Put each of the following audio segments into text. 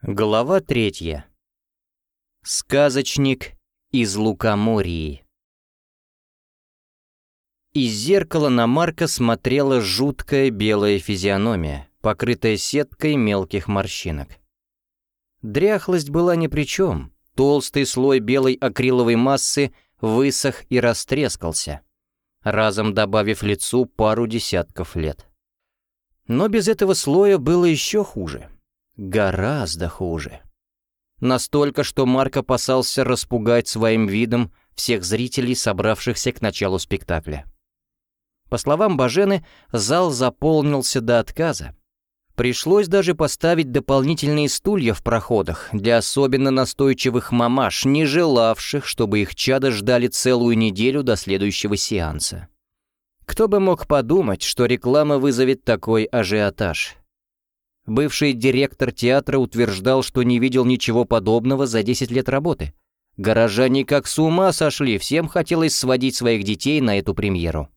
Глава третья. Сказочник из Лукоморья. Из зеркала на Марка смотрела жуткая белая физиономия, покрытая сеткой мелких морщинок. Дряхлость была ни при чем. Толстый слой белой акриловой массы высох и растрескался, разом добавив лицу пару десятков лет. Но без этого слоя было еще хуже — Гораздо хуже. Настолько, что Марк опасался распугать своим видом всех зрителей, собравшихся к началу спектакля. По словам Бажены, зал заполнился до отказа. Пришлось даже поставить дополнительные стулья в проходах для особенно настойчивых мамаш, не желавших, чтобы их чада ждали целую неделю до следующего сеанса. Кто бы мог подумать, что реклама вызовет такой ажиотаж. Бывший директор театра утверждал, что не видел ничего подобного за 10 лет работы. Горожане как с ума сошли, всем хотелось сводить своих детей на эту премьеру.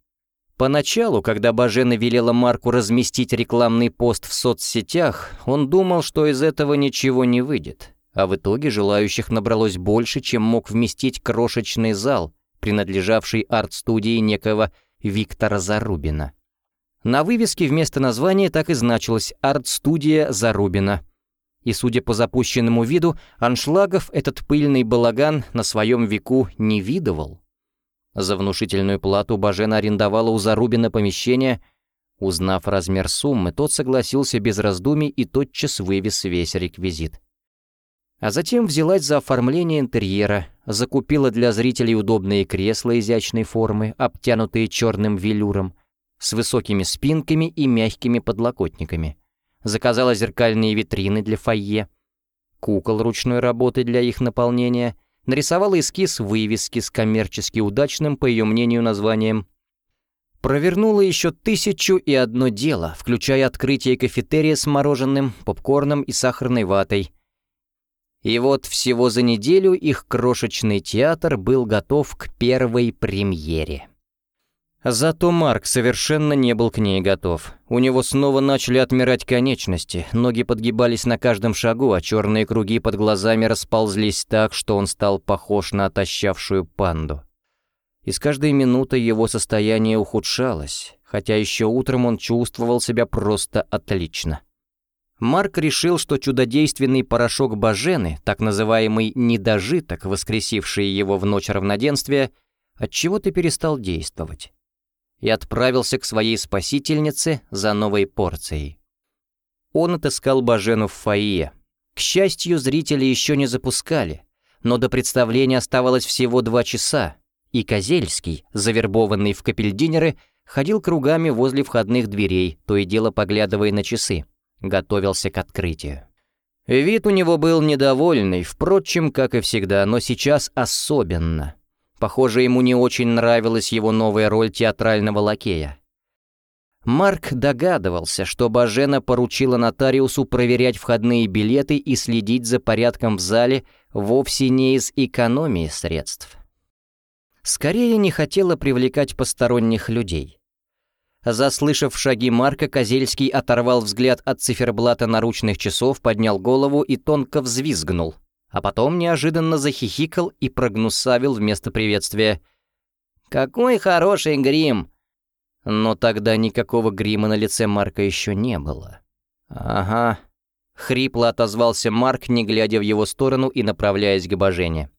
Поначалу, когда Бажена велела Марку разместить рекламный пост в соцсетях, он думал, что из этого ничего не выйдет. А в итоге желающих набралось больше, чем мог вместить крошечный зал, принадлежавший арт-студии некого Виктора Зарубина. На вывеске вместо названия так и значилось «Арт-студия Зарубина». И, судя по запущенному виду, аншлагов этот пыльный балаган на своем веку не видывал. За внушительную плату Бажена арендовала у Зарубина помещение. Узнав размер суммы, тот согласился без раздумий и тотчас вывез весь реквизит. А затем взялась за оформление интерьера, закупила для зрителей удобные кресла изящной формы, обтянутые черным велюром, с высокими спинками и мягкими подлокотниками. Заказала зеркальные витрины для фойе, кукол ручной работы для их наполнения, нарисовала эскиз вывески с коммерчески удачным, по ее мнению, названием. Провернула еще тысячу и одно дело, включая открытие кафетерия с мороженым, попкорном и сахарной ватой. И вот всего за неделю их крошечный театр был готов к первой премьере. Зато Марк совершенно не был к ней готов. У него снова начали отмирать конечности, ноги подгибались на каждом шагу, а черные круги под глазами расползлись так, что он стал похож на отощавшую панду. И с каждой минутой его состояние ухудшалось, хотя еще утром он чувствовал себя просто отлично. Марк решил, что чудодейственный порошок Бажены, так называемый «недожиток», воскресивший его в ночь равноденствия, отчего-то перестал действовать и отправился к своей спасительнице за новой порцией. Он отыскал Бажену в фойе. К счастью, зрители еще не запускали, но до представления оставалось всего два часа, и Козельский, завербованный в капельдинеры, ходил кругами возле входных дверей, то и дело поглядывая на часы, готовился к открытию. Вид у него был недовольный, впрочем, как и всегда, но сейчас особенно — Похоже, ему не очень нравилась его новая роль театрального лакея. Марк догадывался, что Бажена поручила нотариусу проверять входные билеты и следить за порядком в зале вовсе не из экономии средств. Скорее не хотела привлекать посторонних людей. Заслышав шаги Марка, Козельский оторвал взгляд от циферблата наручных часов, поднял голову и тонко взвизгнул а потом неожиданно захихикал и прогнусавил вместо приветствия. «Какой хороший грим!» Но тогда никакого грима на лице Марка еще не было. «Ага», — хрипло отозвался Марк, не глядя в его сторону и направляясь к Божене.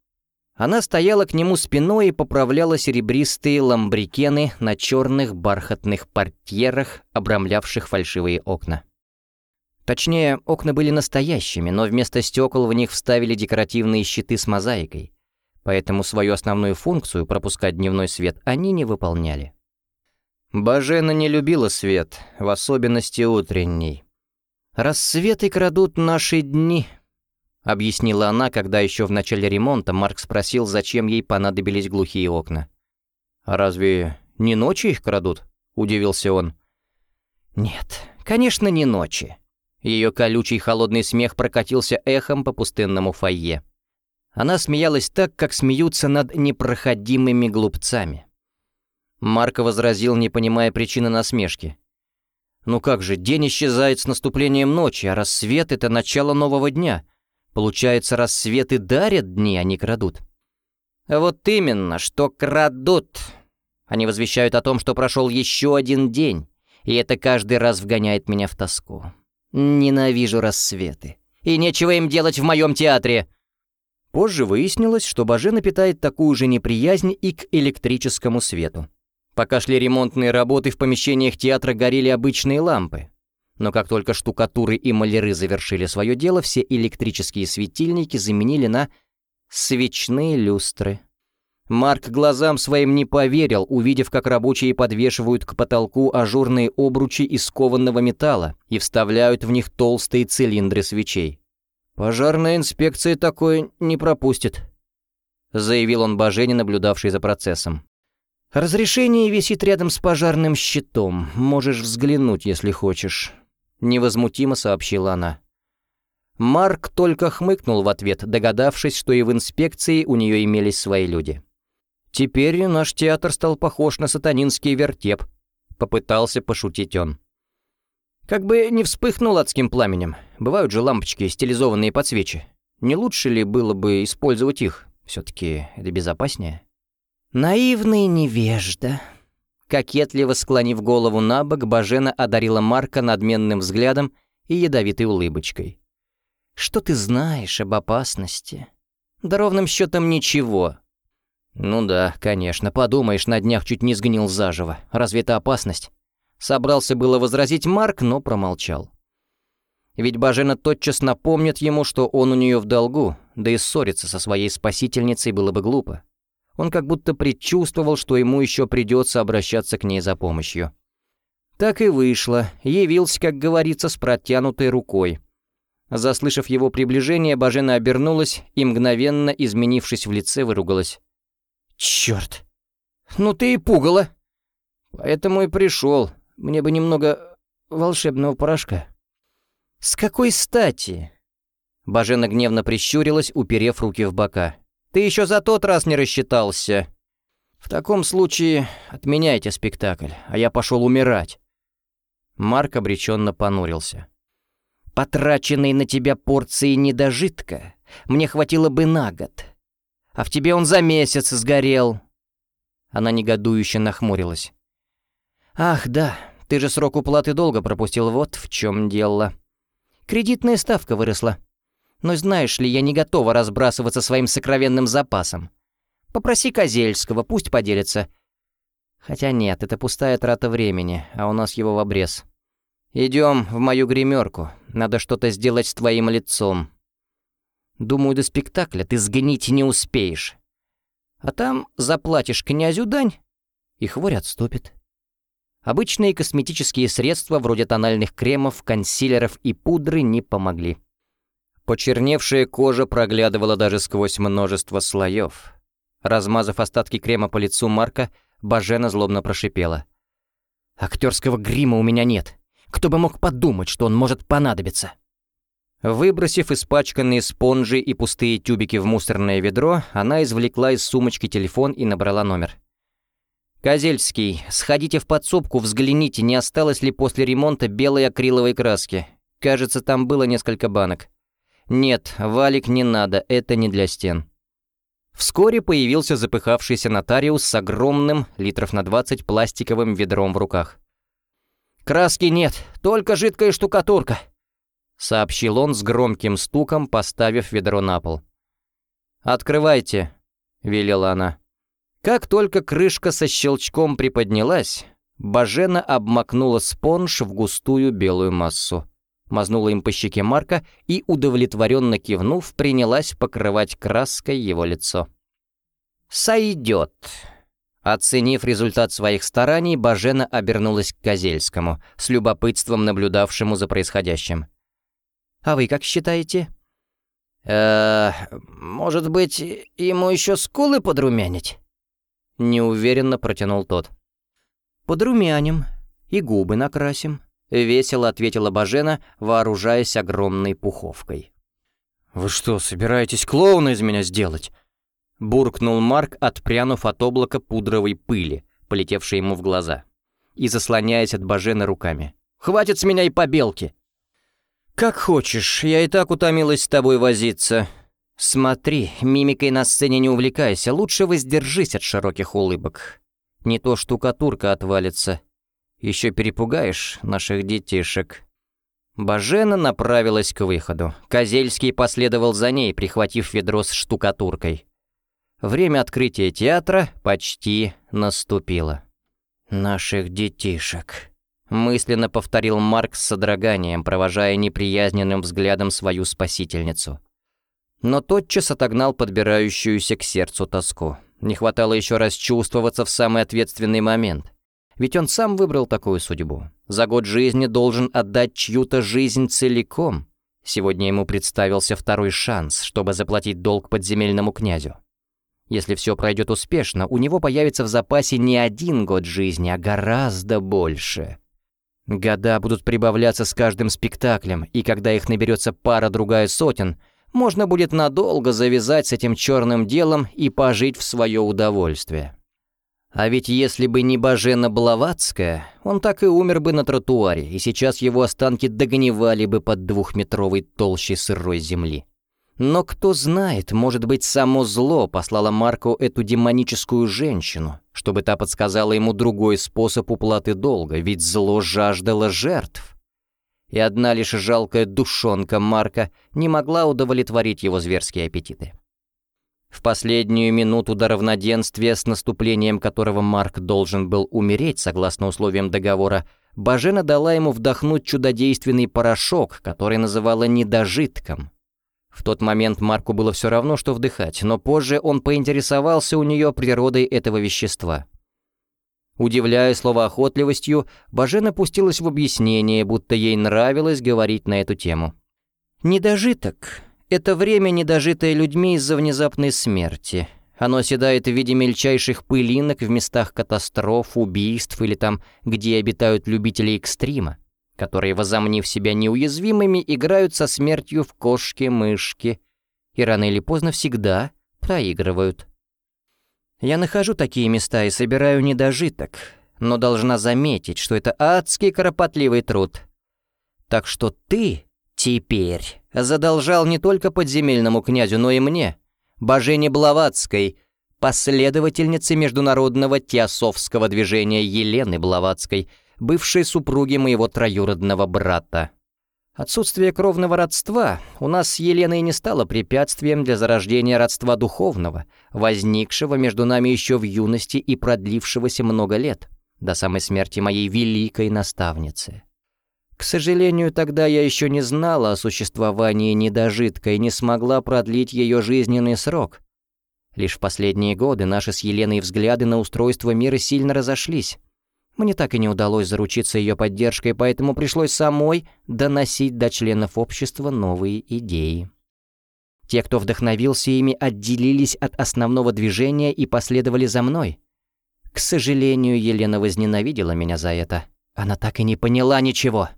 Она стояла к нему спиной и поправляла серебристые ламбрикены на черных бархатных портьерах, обрамлявших фальшивые окна. Точнее, окна были настоящими, но вместо стекол в них вставили декоративные щиты с мозаикой, поэтому свою основную функцию, пропускать дневной свет, они не выполняли. Бажена не любила свет, в особенности утренний. «Рассветы крадут наши дни», — объяснила она, когда еще в начале ремонта Марк спросил, зачем ей понадобились глухие окна. «А разве не ночи их крадут?» — удивился он. «Нет, конечно, не ночи», ее колючий холодный смех прокатился эхом по пустынному фойе. Она смеялась так, как смеются над непроходимыми глупцами. Марко возразил, не понимая причины насмешки. «Ну как же, день исчезает с наступлением ночи, а рассвет — это начало нового дня. Получается, рассветы дарят дни, а не крадут. Вот именно, что крадут. Они возвещают о том, что прошел еще один день, и это каждый раз вгоняет меня в тоску. Ненавижу рассветы. И нечего им делать в моем театре. Позже выяснилось, что Бажена питает такую же неприязнь и к электрическому свету. Пока шли ремонтные работы, в помещениях театра горели обычные лампы. Но как только штукатуры и маляры завершили свое дело, все электрические светильники заменили на свечные люстры. Марк глазам своим не поверил, увидев, как рабочие подвешивают к потолку ажурные обручи из кованного металла и вставляют в них толстые цилиндры свечей. «Пожарная инспекция такое не пропустит», — заявил он Бажене, наблюдавший за процессом. «Разрешение висит рядом с пожарным щитом. Можешь взглянуть, если хочешь», — невозмутимо сообщила она. Марк только хмыкнул в ответ, догадавшись, что и в инспекции у нее имелись свои люди. «Теперь наш театр стал похож на сатанинский вертеп», — попытался пошутить он. «Как бы не вспыхнул адским пламенем. Бывают же лампочки, стилизованные под свечи. Не лучше ли было бы использовать их? Все-таки это безопаснее». «Наивный невежда», Кокетливо склонив голову на бок, Бажена одарила Марка надменным взглядом и ядовитой улыбочкой. «Что ты знаешь об опасности?» «Да ровным счетом ничего. «Ну да, конечно, подумаешь, на днях чуть не сгнил заживо. Разве это опасность?» Собрался было возразить Марк, но промолчал. Ведь Бажена тотчас напомнит ему, что он у нее в долгу, да и ссориться со своей спасительницей было бы глупо. Он как будто предчувствовал, что ему еще придется обращаться к ней за помощью. Так и вышло, явился, как говорится, с протянутой рукой. Заслышав его приближение, Бажена обернулась и, мгновенно изменившись в лице, выругалась. «Черт! Ну ты и пугало!» «Поэтому и пришел. Мне бы немного волшебного порошка». «С какой стати?» Бажена гневно прищурилась, уперев руки в бока. «Ты еще за тот раз не рассчитался!» «В таком случае отменяйте спектакль, а я пошел умирать». Марк обреченно понурился. «Потраченной на тебя порции недожитка мне хватило бы на год а в тебе он за месяц сгорел». Она негодующе нахмурилась. «Ах, да, ты же срок уплаты долго пропустил, вот в чем дело. Кредитная ставка выросла. Но знаешь ли, я не готова разбрасываться своим сокровенным запасом. Попроси Козельского, пусть поделится. Хотя нет, это пустая трата времени, а у нас его в обрез. Идем в мою гримерку, надо что-то сделать с твоим лицом». Думаю, до спектакля ты сгнить не успеешь. А там заплатишь князю дань, и хворь отступит. Обычные косметические средства, вроде тональных кремов, консилеров и пудры, не помогли. Почерневшая кожа проглядывала даже сквозь множество слоев. Размазав остатки крема по лицу Марка, Бажена злобно прошипела. «Актерского грима у меня нет. Кто бы мог подумать, что он может понадобиться?» Выбросив испачканные спонжи и пустые тюбики в мусорное ведро, она извлекла из сумочки телефон и набрала номер. «Козельский, сходите в подсобку, взгляните, не осталось ли после ремонта белой акриловой краски. Кажется, там было несколько банок. Нет, валик не надо, это не для стен». Вскоре появился запыхавшийся нотариус с огромным, литров на 20, пластиковым ведром в руках. «Краски нет, только жидкая штукатурка», сообщил он с громким стуком, поставив ведро на пол. «Открывайте», — велела она. Как только крышка со щелчком приподнялась, Бажена обмакнула спонж в густую белую массу, мазнула им по щеке Марка и, удовлетворенно кивнув, принялась покрывать краской его лицо. «Сойдет», Оценив результат своих стараний, Бажена обернулась к Козельскому, с любопытством наблюдавшему за происходящим. А вы как считаете?» «Э, может быть, ему еще скулы подрумянить?» Неуверенно протянул тот. «Подрумяним и губы накрасим», — весело ответила Бажена, вооружаясь огромной пуховкой. «Вы что, собираетесь клоуна из меня сделать?» Буркнул Марк, отпрянув от облака пудровой пыли, полетевшей ему в глаза, и заслоняясь от Бажены руками. «Хватит с меня и побелки!» «Как хочешь, я и так утомилась с тобой возиться. Смотри, мимикой на сцене не увлекайся, лучше воздержись от широких улыбок. Не то штукатурка отвалится. Еще перепугаешь наших детишек». Бажена направилась к выходу. Козельский последовал за ней, прихватив ведро с штукатуркой. Время открытия театра почти наступило. «Наших детишек», — мысленно повторил Марк с содроганием, провожая неприязненным взглядом свою спасительницу. Но тотчас отогнал подбирающуюся к сердцу тоску. Не хватало еще раз чувствоваться в самый ответственный момент. Ведь он сам выбрал такую судьбу. За год жизни должен отдать чью-то жизнь целиком. Сегодня ему представился второй шанс, чтобы заплатить долг подземельному князю. Если все пройдет успешно, у него появится в запасе не один год жизни, а гораздо больше. Года будут прибавляться с каждым спектаклем, и когда их наберется пара-другая сотен, можно будет надолго завязать с этим черным делом и пожить в свое удовольствие. А ведь если бы не Бажена Блаватская, он так и умер бы на тротуаре, и сейчас его останки догнивали бы под двухметровой толщей сырой земли. Но кто знает, может быть, само зло послало Марку эту демоническую женщину, чтобы та подсказала ему другой способ уплаты долга, ведь зло жаждало жертв. И одна лишь жалкая душонка Марка не могла удовлетворить его зверские аппетиты. В последнюю минуту до равноденствия, с наступлением которого Марк должен был умереть согласно условиям договора, Бажена дала ему вдохнуть чудодейственный порошок, который называла недожитком. В тот момент Марку было все равно, что вдыхать, но позже он поинтересовался у нее природой этого вещества. Удивляя словоохотливостью, Бажена пустилась в объяснение, будто ей нравилось говорить на эту тему. «Недожиток это время, недожитое людьми из-за внезапной смерти. Оно оседает в виде мельчайших пылинок в местах катастроф, убийств или там, где обитают любители экстрима, которые, возомнив себя неуязвимыми, играют со смертью в кошки-мышки и рано или поздно всегда проигрывают. Я нахожу такие места и собираю недожиток, но должна заметить, что это адский кропотливый труд. Так что ты теперь задолжал не только подземельному князю, но и мне, Божене Блаватской, последовательнице международного теософского движения Елены Блаватской, бывшей супруги моего троюродного брата. Отсутствие кровного родства у нас с Еленой не стало препятствием для зарождения родства духовного, возникшего между нами еще в юности и продлившегося много лет, до самой смерти моей великой наставницы. К сожалению, тогда я еще не знала о существовании недожитка и не смогла продлить ее жизненный срок. Лишь в последние годы наши с Еленой взгляды на устройство мира сильно разошлись. Мне так и не удалось заручиться ее поддержкой, поэтому пришлось самой доносить до членов общества новые идеи. Те, кто вдохновился ими, отделились от основного движения и последовали за мной. К сожалению, Елена возненавидела меня за это. Она так и не поняла ничего.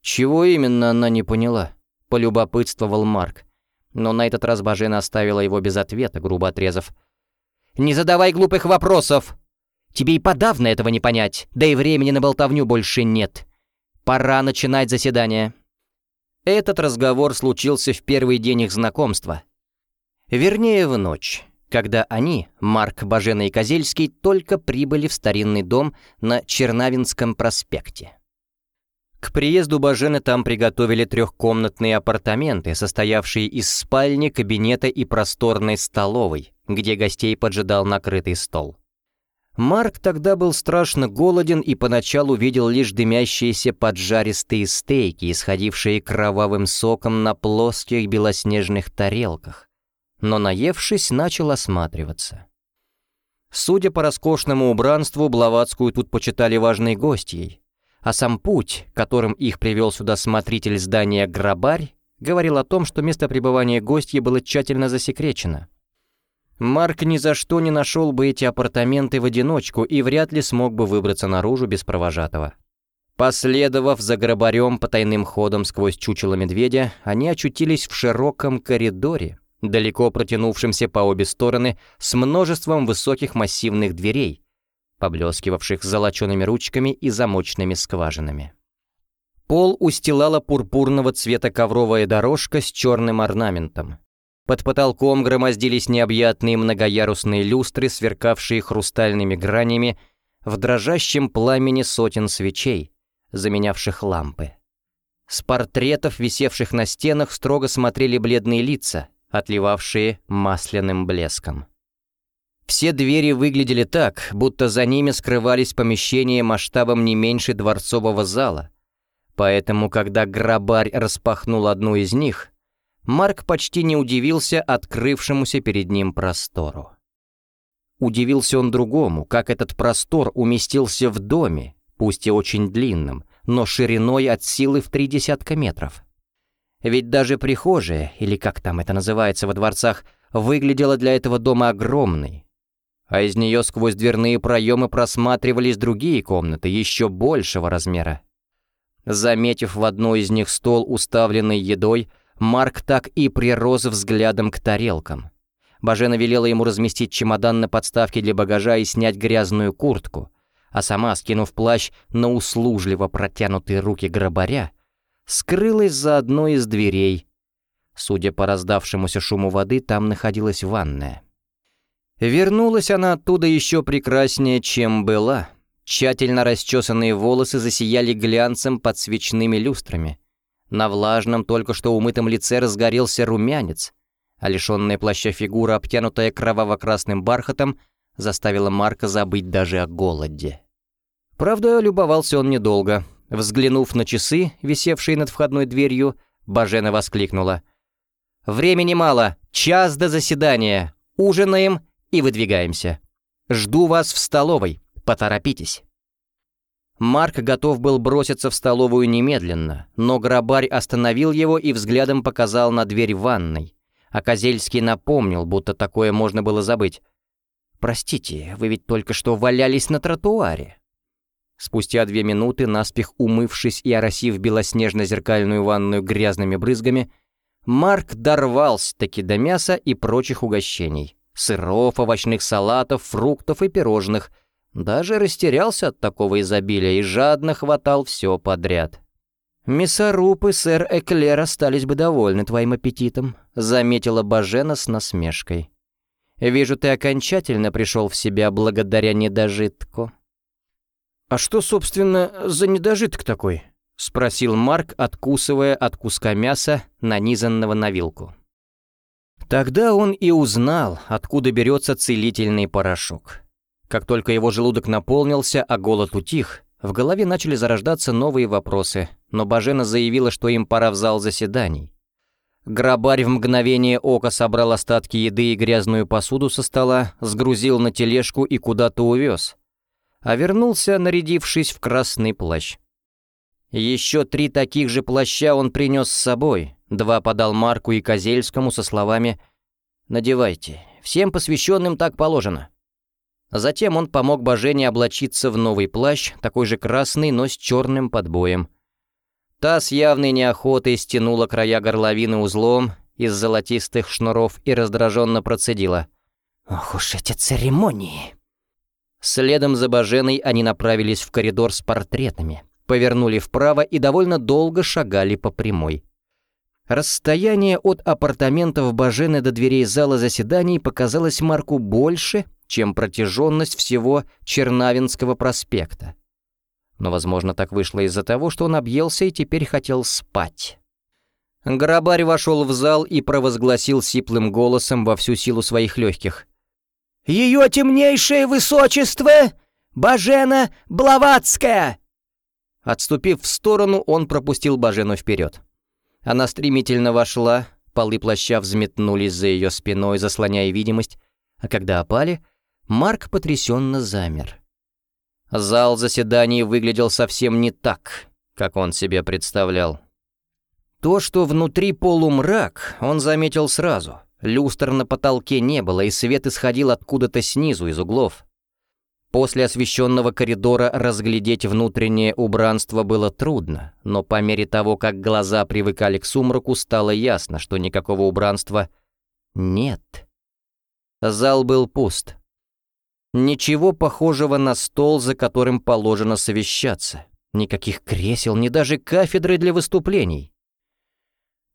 «Чего именно она не поняла?» — полюбопытствовал Марк. Но на этот раз Бажена оставила его без ответа, грубо отрезав. «Не задавай глупых вопросов! Тебе и подавно этого не понять, да и времени на болтовню больше нет. Пора начинать заседание». Этот разговор случился в первый день их знакомства. Вернее, в ночь, когда они, Марк, Бажена и Козельский, только прибыли в старинный дом на Чернавинском проспекте. К приезду Бажены там приготовили трехкомнатные апартаменты, состоявшие из спальни, кабинета и просторной столовой, где гостей поджидал накрытый стол. Марк тогда был страшно голоден и поначалу видел лишь дымящиеся поджаристые стейки, исходившие кровавым соком на плоских белоснежных тарелках. Но наевшись, начал осматриваться. Судя по роскошному убранству, Блаватскую тут почитали важной гостьей, а сам путь, которым их привел сюда смотритель здания Грабарь, говорил о том, что место пребывания гостья было тщательно засекречено. Марк ни за что не нашел бы эти апартаменты в одиночку и вряд ли смог бы выбраться наружу без провожатого. Последовав за грабарем по тайным ходам сквозь чучело медведя, они очутились в широком коридоре, далеко протянувшемся по обе стороны, с множеством высоких массивных дверей, поблескивавших золочеными ручками и замочными скважинами. Пол устилала пурпурного цвета ковровая дорожка с черным орнаментом. Под потолком громоздились необъятные многоярусные люстры, сверкавшие хрустальными гранями в дрожащем пламени сотен свечей, заменявших лампы. С портретов, висевших на стенах, строго смотрели бледные лица, отливавшие масляным блеском. Все двери выглядели так, будто за ними скрывались помещения масштабом не меньше дворцового зала. Поэтому, когда грабарь распахнул одну из них, Марк почти не удивился открывшемуся перед ним простору. Удивился он другому, как этот простор уместился в доме, пусть и очень длинном, но шириной от силы в три десятка метров. Ведь даже прихожая, или как там это называется во дворцах, выглядела для этого дома огромной, а из нее сквозь дверные проемы просматривались другие комнаты еще большего размера. Заметив в одной из них стол, уставленный едой, Марк так и прирос взглядом к тарелкам. Бажена велела ему разместить чемодан на подставке для багажа и снять грязную куртку, а сама, скинув плащ на услужливо протянутые руки грабаря, скрылась за одной из дверей. Судя по раздавшемуся шуму воды, там находилась ванная. Вернулась она оттуда еще прекраснее, чем была. Тщательно расчесанные волосы засияли глянцем под свечными люстрами. На влажном, только что умытом лице разгорелся румянец, а лишенная плаща фигура, обтянутая кроваво-красным бархатом, заставила Марка забыть даже о голоде. Правда, любовался он недолго. Взглянув на часы, висевшие над входной дверью, Бажена воскликнула. «Времени мало, час до заседания. Ужинаем и выдвигаемся. Жду вас в столовой, поторопитесь». Марк готов был броситься в столовую немедленно, но грабарь остановил его и взглядом показал на дверь ванной. А Козельский напомнил, будто такое можно было забыть. «Простите, вы ведь только что валялись на тротуаре». Спустя две минуты, наспех умывшись и оросив белоснежно-зеркальную ванную грязными брызгами, Марк дорвался-таки до мяса и прочих угощений сыров, овощных салатов, фруктов и пирожных. Даже растерялся от такого изобилия и жадно хватал все подряд. «Мясоруб и сэр Эклер остались бы довольны твоим аппетитом», — заметила Бажена с насмешкой. «Вижу, ты окончательно пришел в себя благодаря недожитку». «А что, собственно, за недожиток такой?» — спросил Марк, откусывая от куска мяса, нанизанного на вилку. Тогда он и узнал, откуда берется целительный порошок. Как только его желудок наполнился, а голод утих, в голове начали зарождаться новые вопросы, но Бажена заявила, что им пора в зал заседаний. Грабарь в мгновение ока собрал остатки еды и грязную посуду со стола, сгрузил на тележку и куда-то увез. А вернулся, нарядившись в красный плащ. Еще три таких же плаща он принес с собой, Два подал Марку и Козельскому со словами «Надевайте, всем посвященным так положено». Затем он помог Божене облачиться в новый плащ, такой же красный, но с черным подбоем. Та с явной неохотой стянула края горловины узлом из золотистых шнуров и раздраженно процедила. «Ох уж эти церемонии!» Следом за Боженой они направились в коридор с портретами, повернули вправо и довольно долго шагали по прямой. Расстояние от апартаментов Бажены до дверей зала заседаний показалось Марку больше, чем протяженность всего Чернавинского проспекта. Но, возможно, так вышло из-за того, что он объелся и теперь хотел спать. Грабарь вошел в зал и провозгласил сиплым голосом во всю силу своих легких. «Ее темнейшее высочество Бажена Блаватская!» Отступив в сторону, он пропустил Бажену вперед. Она стремительно вошла, полы плаща взметнулись за ее спиной, заслоняя видимость, а когда опали, Марк потрясенно замер. Зал заседаний выглядел совсем не так, как он себе представлял. То, что внутри полумрак, он заметил сразу. Люстр на потолке не было, и свет исходил откуда-то снизу, из углов. После освещенного коридора разглядеть внутреннее убранство было трудно, но по мере того, как глаза привыкали к сумраку, стало ясно, что никакого убранства нет. Зал был пуст. Ничего похожего на стол, за которым положено совещаться. Никаких кресел, ни даже кафедры для выступлений.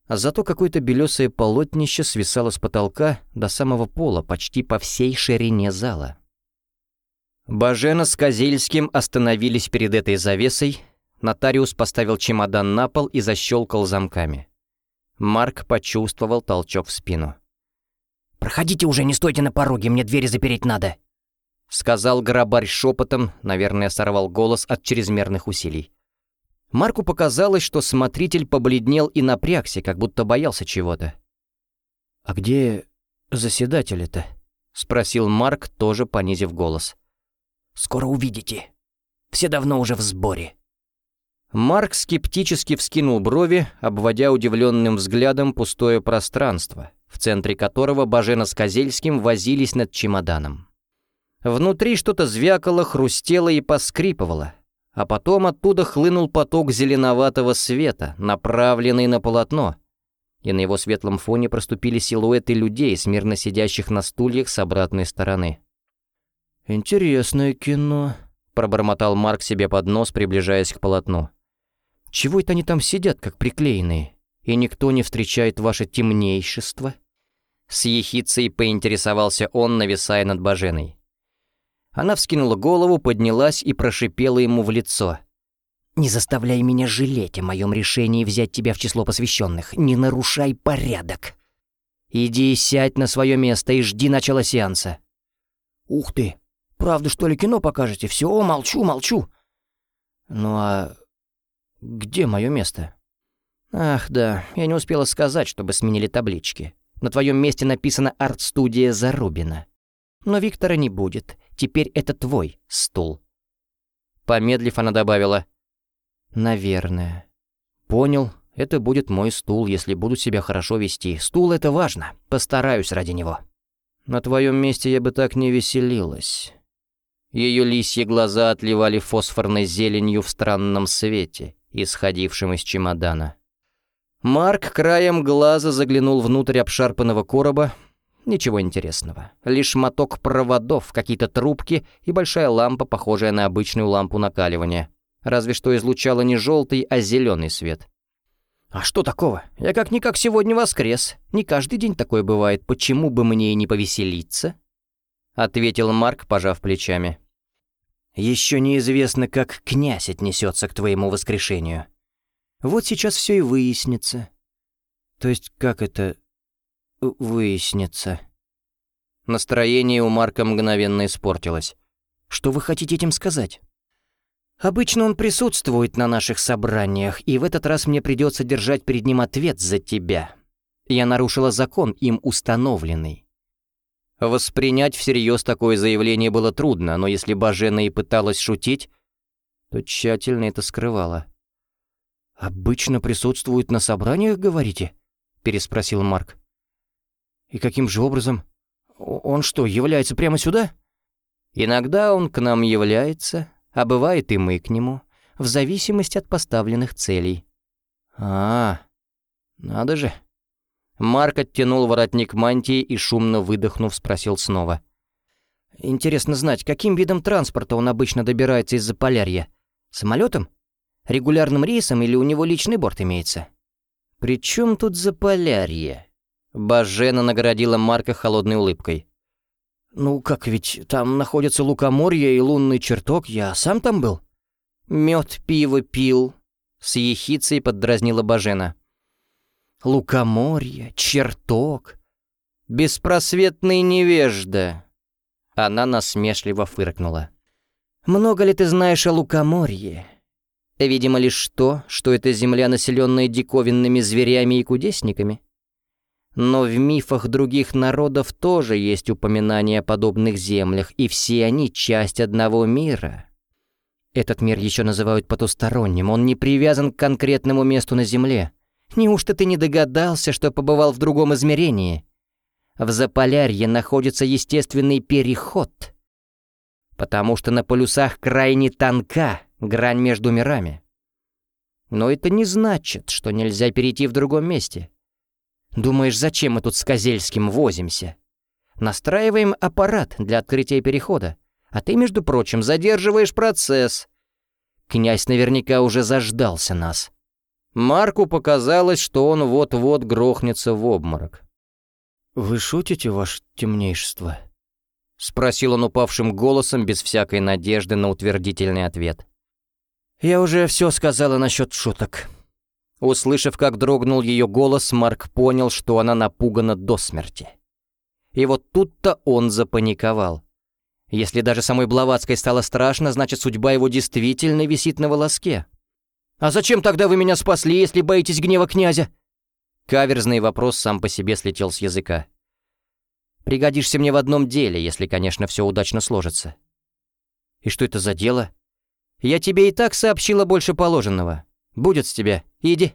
А зато какое-то белесое полотнище свисало с потолка до самого пола, почти по всей ширине зала. Бажена с Козельским остановились перед этой завесой, нотариус поставил чемодан на пол и защелкал замками. Марк почувствовал толчок в спину. «Проходите уже, не стойте на пороге, мне двери запереть надо!» Сказал грабарь шепотом, наверное, сорвал голос от чрезмерных усилий. Марку показалось, что смотритель побледнел и напрягся, как будто боялся чего-то. «А где заседатель-то?» — спросил Марк, тоже понизив голос. «Скоро увидите. Все давно уже в сборе». Марк скептически вскинул брови, обводя удивленным взглядом пустое пространство, в центре которого Бажена с Козельским возились над чемоданом. Внутри что-то звякало, хрустело и поскрипывало, а потом оттуда хлынул поток зеленоватого света, направленный на полотно, и на его светлом фоне проступили силуэты людей, смирно сидящих на стульях с обратной стороны. «Интересное кино», — пробормотал Марк себе под нос, приближаясь к полотну. Чего это они там сидят, как приклеенные, и никто не встречает ваше темнейшество?» С ехицей поинтересовался он, нависая над Баженой. Она вскинула голову, поднялась и прошипела ему в лицо. «Не заставляй меня жалеть о моем решении взять тебя в число посвященных. Не нарушай порядок. Иди сядь на свое место и жди начала сеанса». «Ух ты! Правда, что ли, кино покажете? Все, молчу, молчу». «Ну а «Где мое место?» «Ах, да, я не успела сказать, чтобы сменили таблички. На твоем месте написано «Арт-студия Зарубина». Но Виктора не будет. Теперь это твой стул». Помедлив, она добавила. «Наверное. Понял, это будет мой стул, если буду себя хорошо вести. Стул — это важно. Постараюсь ради него». «На твоем месте я бы так не веселилась». Ее лисьи глаза отливали фосфорной зеленью в странном свете исходившим из чемодана. Марк краем глаза заглянул внутрь обшарпанного короба. Ничего интересного. Лишь моток проводов, какие-то трубки и большая лампа, похожая на обычную лампу накаливания. Разве что излучала не желтый, а зеленый свет. «А что такого? Я как-никак сегодня воскрес. Не каждый день такое бывает. Почему бы мне и не повеселиться?» Ответил Марк, пожав плечами. Еще неизвестно, как князь отнесется к твоему воскрешению. Вот сейчас все и выяснится. То есть как это выяснится? Настроение у Марка мгновенно испортилось. Что вы хотите этим сказать? Обычно он присутствует на наших собраниях, и в этот раз мне придется держать перед ним ответ за тебя. Я нарушила закон, им установленный. Воспринять всерьез такое заявление было трудно, но если Бажена и пыталась шутить, то тщательно это скрывала. «Обычно присутствует на собраниях, говорите?» — переспросил Марк. «И каким же образом? Он что, является прямо сюда?» «Иногда он к нам является, а бывает и мы к нему, в зависимости от поставленных целей». «А, надо же!» Марк оттянул воротник мантии и, шумно выдохнув, спросил снова. «Интересно знать, каким видом транспорта он обычно добирается из-за полярья? Самолетом? Регулярным рейсом или у него личный борт имеется?» «При чем тут заполярье?» Бажена наградила Марка холодной улыбкой. «Ну как ведь, там находятся лукоморье и лунный чертог, я сам там был». «Мед, пиво пил», — с ехицей поддразнила Бажена лукоморье, чертог, беспросветный невежда». Она насмешливо фыркнула. «Много ли ты знаешь о лукоморье? Видимо, лишь то, что это земля, населенная диковинными зверями и кудесниками. Но в мифах других народов тоже есть упоминания о подобных землях, и все они часть одного мира. Этот мир еще называют потусторонним, он не привязан к конкретному месту на Земле. Неужто ты не догадался, что побывал в другом измерении? В Заполярье находится естественный переход, потому что на полюсах крайне тонка грань между мирами. Но это не значит, что нельзя перейти в другом месте. Думаешь, зачем мы тут с Козельским возимся? Настраиваем аппарат для открытия перехода, а ты, между прочим, задерживаешь процесс. Князь наверняка уже заждался нас. Марку показалось, что он вот-вот грохнется в обморок. «Вы шутите, ваше темнейшество?» — спросил он упавшим голосом, без всякой надежды на утвердительный ответ. «Я уже все сказала насчет шуток». Услышав, как дрогнул ее голос, Марк понял, что она напугана до смерти. И вот тут-то он запаниковал. Если даже самой Блаватской стало страшно, значит, судьба его действительно висит на волоске. «А зачем тогда вы меня спасли, если боитесь гнева князя?» Каверзный вопрос сам по себе слетел с языка. Пригодишься мне в одном деле, если, конечно, все удачно сложится». «И что это за дело?» «Я тебе и так сообщила больше положенного. Будет с тебя. Иди».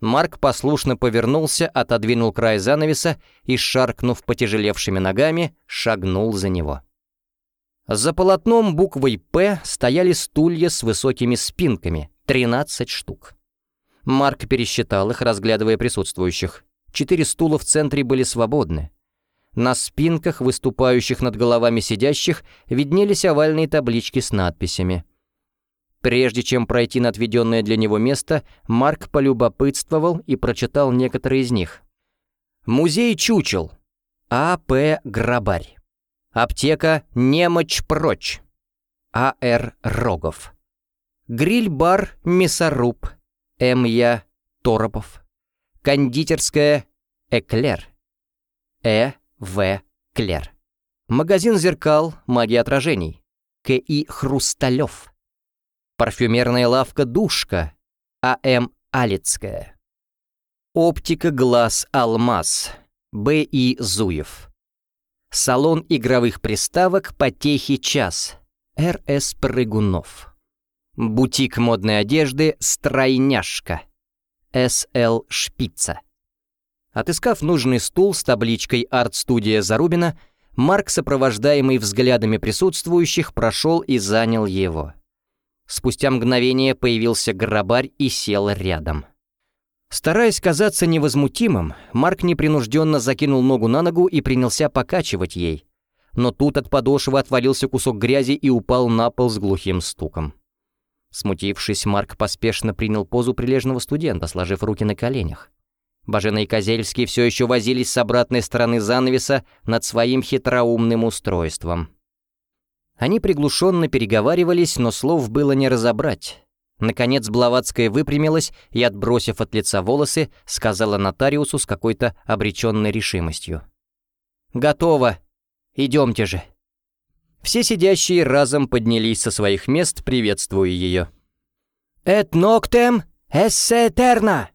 Марк послушно повернулся, отодвинул край занавеса и, шаркнув потяжелевшими ногами, шагнул за него. За полотном буквой «П» стояли стулья с высокими спинками, 13 штук. Марк пересчитал их, разглядывая присутствующих. Четыре стула в центре были свободны. На спинках, выступающих над головами сидящих, виднелись овальные таблички с надписями. Прежде чем пройти на отведенное для него место, Марк полюбопытствовал и прочитал некоторые из них. Музей чучел. А.П. Грабарь. Аптека «Немочь прочь». А.Р. Рогов. Гриль-бар «Мясоруб». М.Я. Торопов. Кондитерская «Эклер». Э. В. Клер. Магазин зеркал «Магия отражений». К.И. Хрусталев. Парфюмерная лавка «Душка». А.М. Алицкая. Оптика глаз «Алмаз». Б.И. Зуев. Салон игровых приставок «Потехи час». Р.С. Прыгунов. Бутик модной одежды «Стройняшка». С.Л. Шпица. Отыскав нужный стул с табличкой «Арт-студия Зарубина», Марк, сопровождаемый взглядами присутствующих, прошел и занял его. Спустя мгновение появился грабарь и сел рядом. Стараясь казаться невозмутимым, Марк непринужденно закинул ногу на ногу и принялся покачивать ей. Но тут от подошвы отвалился кусок грязи и упал на пол с глухим стуком. Смутившись, Марк поспешно принял позу прилежного студента, сложив руки на коленях. Бажена и Козельский все еще возились с обратной стороны занавеса над своим хитроумным устройством. Они приглушенно переговаривались, но слов было не разобрать. Наконец Блаватская выпрямилась и, отбросив от лица волосы, сказала нотариусу с какой-то обреченной решимостью. «Готово. Идемте же». Все сидящие разом поднялись со своих мест, приветствуя ее. «Эт ноктем эссе этерна!»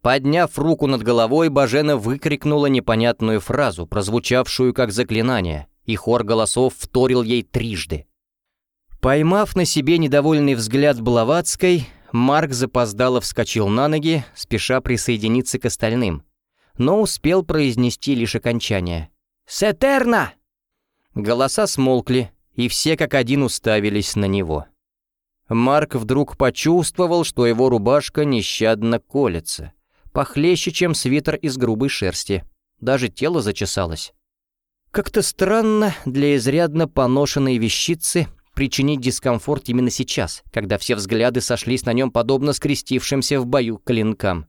Подняв руку над головой, Бажена выкрикнула непонятную фразу, прозвучавшую как заклинание, и хор голосов вторил ей трижды. Поймав на себе недовольный взгляд Блаватской, Марк запоздало вскочил на ноги, спеша присоединиться к остальным, но успел произнести лишь окончание. «Сетерна!» Голоса смолкли, и все как один уставились на него. Марк вдруг почувствовал, что его рубашка нещадно колется похлеще, чем свитер из грубой шерсти. Даже тело зачесалось. Как-то странно для изрядно поношенной вещицы причинить дискомфорт именно сейчас, когда все взгляды сошлись на нем подобно скрестившимся в бою клинкам.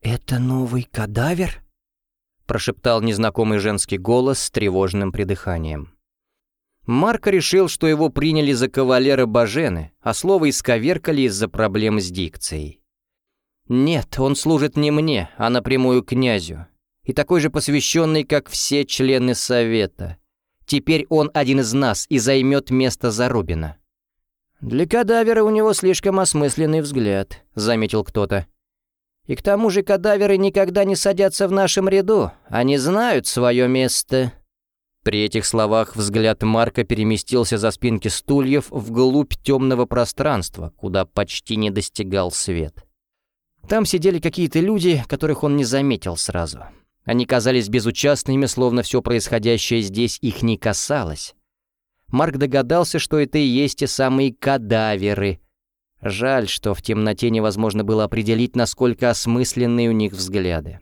«Это новый кадавер?» — прошептал незнакомый женский голос с тревожным придыханием. Марк решил, что его приняли за кавалера Бажены, а слово исковеркали из-за проблем с дикцией. Нет, он служит не мне, а напрямую князю. И такой же посвященный, как все члены Совета. Теперь он один из нас и займет место Зарубина. «Для кадавера у него слишком осмысленный взгляд», — заметил кто-то. «И к тому же кадаверы никогда не садятся в нашем ряду, они знают свое место». При этих словах взгляд Марка переместился за спинки стульев вглубь темного пространства, куда почти не достигал свет. Там сидели какие-то люди, которых он не заметил сразу. Они казались безучастными, словно все происходящее здесь их не касалось. Марк догадался, что это и есть те самые кадаверы. Жаль, что в темноте невозможно было определить, насколько осмысленные у них взгляды.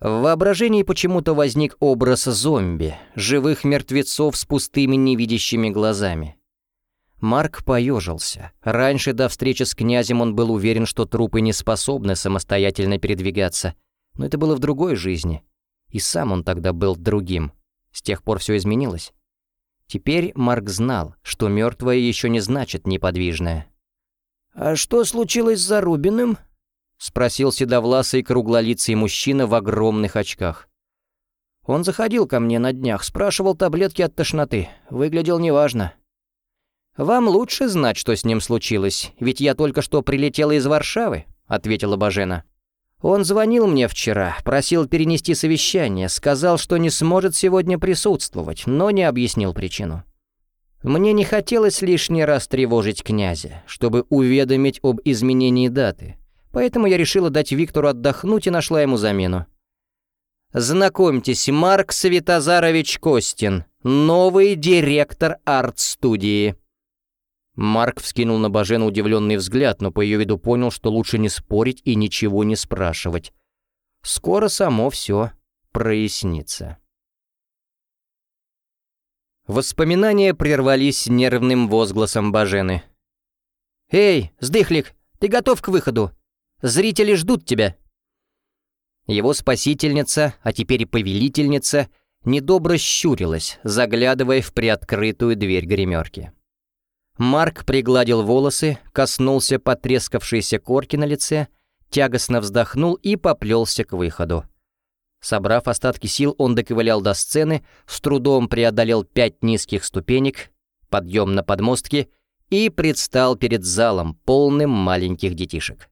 В воображении почему-то возник образ зомби, живых мертвецов с пустыми невидящими глазами. Марк поежился. Раньше до встречи с князем он был уверен, что трупы не способны самостоятельно передвигаться. Но это было в другой жизни. И сам он тогда был другим. С тех пор все изменилось. Теперь Марк знал, что мертвое еще не значит неподвижное. «А что случилось с Зарубиным?» — спросил седовласый круглолицый мужчина в огромных очках. «Он заходил ко мне на днях, спрашивал таблетки от тошноты. Выглядел неважно». «Вам лучше знать, что с ним случилось, ведь я только что прилетела из Варшавы», — ответила Бажена. «Он звонил мне вчера, просил перенести совещание, сказал, что не сможет сегодня присутствовать, но не объяснил причину». Мне не хотелось лишний раз тревожить князя, чтобы уведомить об изменении даты, поэтому я решила дать Виктору отдохнуть и нашла ему замену. Знакомьтесь, Марк Светозарович Костин, новый директор арт-студии. Марк вскинул на Бажену удивленный взгляд, но по ее виду понял, что лучше не спорить и ничего не спрашивать. Скоро само все прояснится. Воспоминания прервались нервным возгласом Бажены. «Эй, сдыхлик, ты готов к выходу? Зрители ждут тебя!» Его спасительница, а теперь и повелительница, недобро щурилась, заглядывая в приоткрытую дверь гримерки. Марк пригладил волосы, коснулся потрескавшейся корки на лице, тягостно вздохнул и поплелся к выходу. Собрав остатки сил, он доковылял до сцены, с трудом преодолел пять низких ступенек, подъем на подмостки и предстал перед залом, полным маленьких детишек.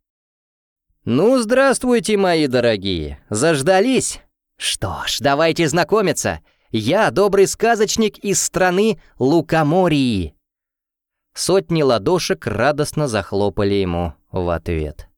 «Ну, здравствуйте, мои дорогие! Заждались? Что ж, давайте знакомиться. Я добрый сказочник из страны Лукомории!» Сотни ладошек радостно захлопали ему в ответ.